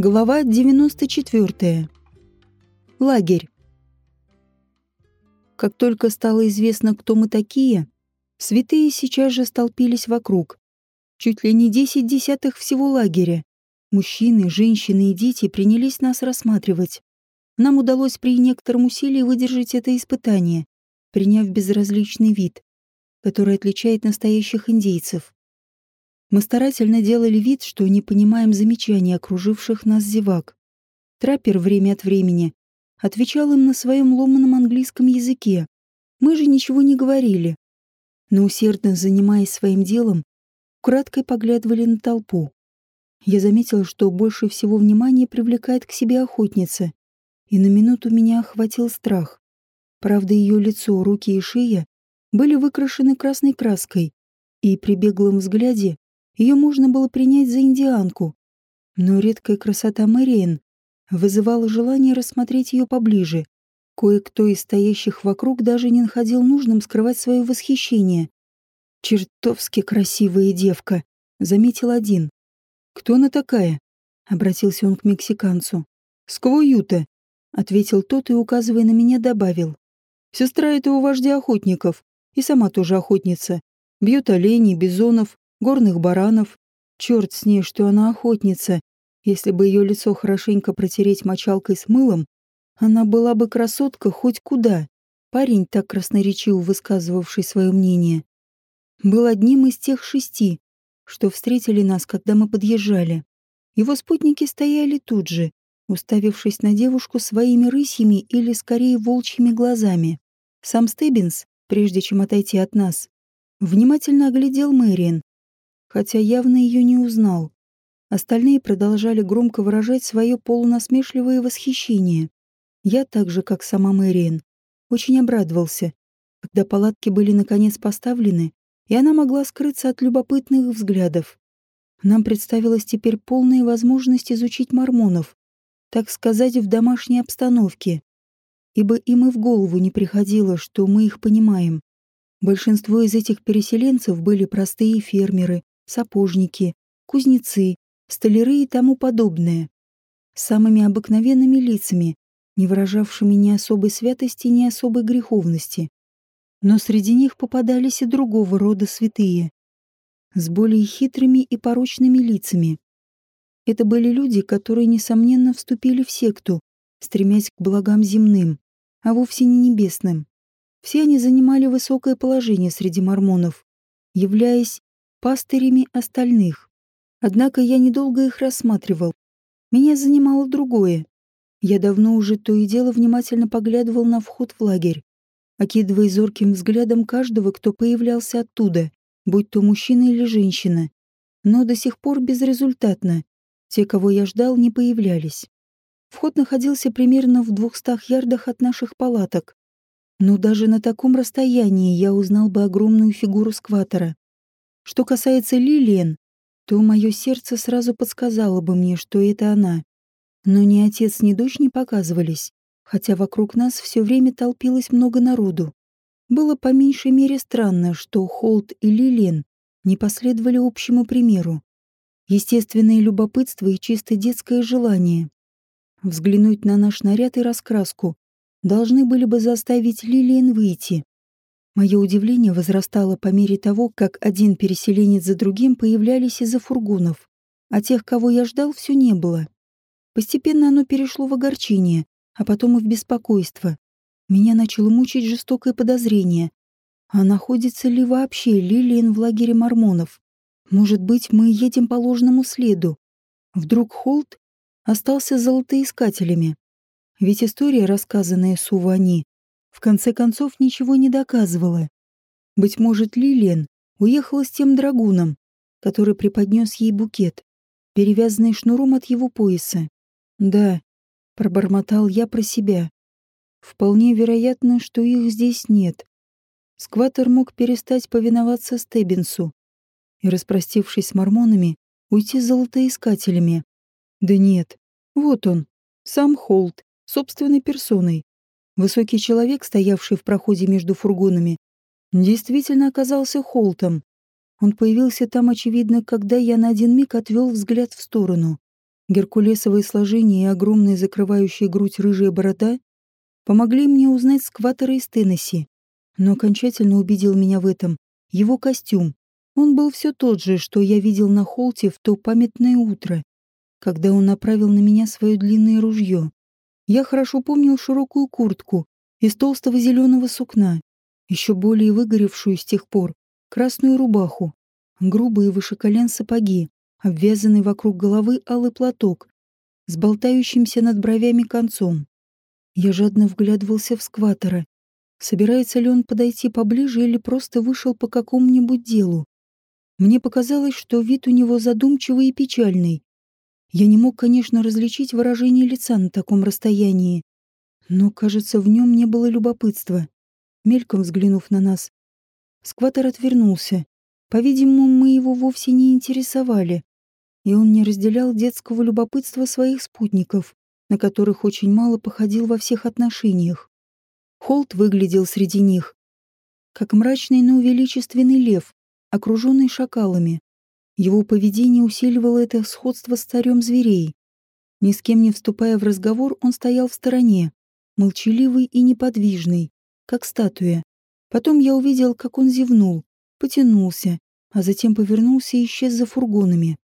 Глава 94. Лагерь. Как только стало известно, кто мы такие, святые сейчас же столпились вокруг. Чуть ли не десять десятых всего лагеря. Мужчины, женщины и дети принялись нас рассматривать. Нам удалось при некотором усилии выдержать это испытание, приняв безразличный вид, который отличает настоящих индейцев. Мы старательно делали вид, что не понимаем замечаний окруживших нас зевак. Траппер время от времени отвечал им на своем ломаном английском языке. Мы же ничего не говорили, но усердно занимаясь своим делом, краткой поглядывали на толпу. Я заметил, что больше всего внимания привлекает к себе охотница, и на минуту меня охватил страх. Правда, ее лицо, руки и шея были выкрашены красной краской, и при беглом взгляде ее можно было принять за индианку. Но редкая красота Мэриэн вызывала желание рассмотреть ее поближе. Кое-кто из стоящих вокруг даже не находил нужным скрывать свое восхищение. «Чертовски красивая девка», — заметил один. «Кто она такая?» — обратился он к мексиканцу. «Сквоюта», — ответил тот и, указывая на меня, добавил. «Сестра этого вождя охотников, и сама тоже охотница. Бьет оленей, бизонов, горных баранов. Черт с ней, что она охотница. Если бы ее лицо хорошенько протереть мочалкой с мылом, она была бы красотка хоть куда. Парень, так красноречиво высказывавший свое мнение, был одним из тех шести, что встретили нас, когда мы подъезжали. Его спутники стояли тут же, уставившись на девушку своими рысьими или, скорее, волчьими глазами. Сам Стеббинс, прежде чем отойти от нас, внимательно оглядел Мэриэн, хотя явно ее не узнал. Остальные продолжали громко выражать свое полунасмешливое восхищение. Я так же, как сама Мэриэн, очень обрадовался, когда палатки были наконец поставлены, и она могла скрыться от любопытных взглядов. Нам представилась теперь полная возможность изучить мормонов, так сказать, в домашней обстановке, ибо им и в голову не приходило, что мы их понимаем. Большинство из этих переселенцев были простые фермеры, сапожники, кузнецы, столяры и тому подобное. Самыми обыкновенными лицами, не выражавшими ни особой святости, ни особой греховности. Но среди них попадались и другого рода святые, с более хитрыми и порочными лицами. Это были люди, которые, несомненно, вступили в секту, стремясь к благам земным, а вовсе не небесным. Все они занимали высокое положение среди мормонов, являясь пастырями остальных. Однако я недолго их рассматривал. Меня занимало другое. Я давно уже то и дело внимательно поглядывал на вход в лагерь, окидывая зорким взглядом каждого, кто появлялся оттуда, будь то мужчина или женщина. Но до сих пор безрезультатно. Те, кого я ждал, не появлялись. Вход находился примерно в двухстах ярдах от наших палаток. Но даже на таком расстоянии я узнал бы огромную фигуру скватера. Что касается Лилиен, то мое сердце сразу подсказало бы мне, что это она. Но ни отец, ни дочь не показывались, хотя вокруг нас все время толпилось много народу. Было по меньшей мере странно, что Холт и Лилиен не последовали общему примеру. Естественное любопытство и чисто детское желание. Взглянуть на наш наряд и раскраску должны были бы заставить Лилиен выйти. Мое удивление возрастало по мере того, как один переселенец за другим появлялись из-за фургонов, а тех, кого я ждал, все не было. Постепенно оно перешло в огорчение, а потом и в беспокойство. Меня начало мучить жестокое подозрение. А находится ли вообще Лилиан в лагере мормонов? Может быть, мы едем по ложному следу? Вдруг Холт остался золотоискателями? Ведь история, рассказанная Сувани, в конце концов ничего не доказывала. Быть может, Лилиан уехала с тем драгуном, который преподнес ей букет, перевязанный шнуром от его пояса. Да, пробормотал я про себя. Вполне вероятно, что их здесь нет. Скватер мог перестать повиноваться Стеббинсу и, распростившись с мормонами, уйти с золотоискателями. Да нет, вот он, сам Холт, собственной персоной. Высокий человек, стоявший в проходе между фургонами, действительно оказался Холтом. Он появился там, очевидно, когда я на один миг отвел взгляд в сторону. Геркулесовое сложение и огромная закрывающая грудь рыжая борода помогли мне узнать скватера из Теннесси, но окончательно убедил меня в этом его костюм. Он был все тот же, что я видел на холте в то памятное утро, когда он направил на меня свое длинное ружье. Я хорошо помнил широкую куртку из толстого зеленого сукна, еще более выгоревшую с тех пор, красную рубаху, грубые выше колен сапоги, обвязанный вокруг головы алый платок с болтающимся над бровями концом. Я жадно вглядывался в скватера. Собирается ли он подойти поближе или просто вышел по какому-нибудь делу? Мне показалось, что вид у него задумчивый и печальный. Я не мог, конечно, различить выражение лица на таком расстоянии, но, кажется, в нем не было любопытства. Мельком взглянув на нас, скватер отвернулся. По-видимому, мы его вовсе не интересовали, и он не разделял детского любопытства своих спутников, на которых очень мало походил во всех отношениях. Холт выглядел среди них, как мрачный, но величественный лев, окруженный шакалами. Его поведение усиливало это сходство с царем зверей. Ни с кем не вступая в разговор, он стоял в стороне, молчаливый и неподвижный, как статуя. Потом я увидел, как он зевнул, потянулся, а затем повернулся и исчез за фургонами.